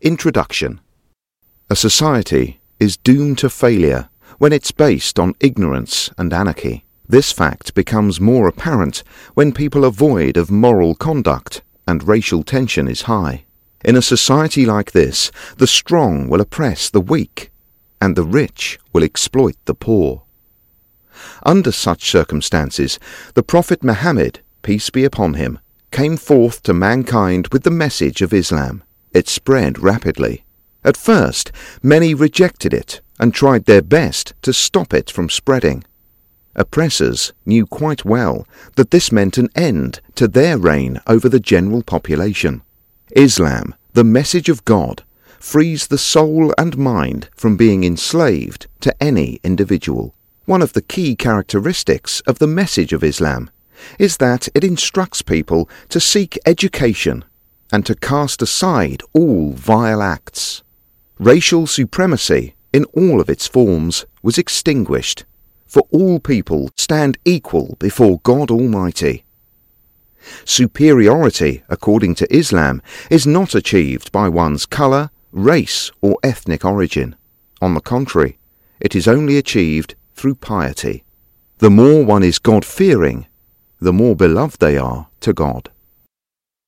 Introduction A society is doomed to failure when it's based on ignorance and anarchy. This fact becomes more apparent when people are void of moral conduct and racial tension is high. In a society like this, the strong will oppress the weak, and the rich will exploit the poor. Under such circumstances, the Prophet Muhammad, peace be upon him, came forth to mankind with the message of Islam. It spread rapidly. At first, many rejected it and tried their best to stop it from spreading. Oppressors knew quite well that this meant an end to their reign over the general population. Islam, the message of God, frees the soul and mind from being enslaved to any individual. One of the key characteristics of the message of Islam is that it instructs people to seek education and to cast aside all vile acts. Racial supremacy, in all of its forms, was extinguished, for all people stand equal before God Almighty. Superiority, according to Islam, is not achieved by one's colour, race, or ethnic origin. On the contrary, it is only achieved through piety. The more one is God fearing, the more beloved they are to God.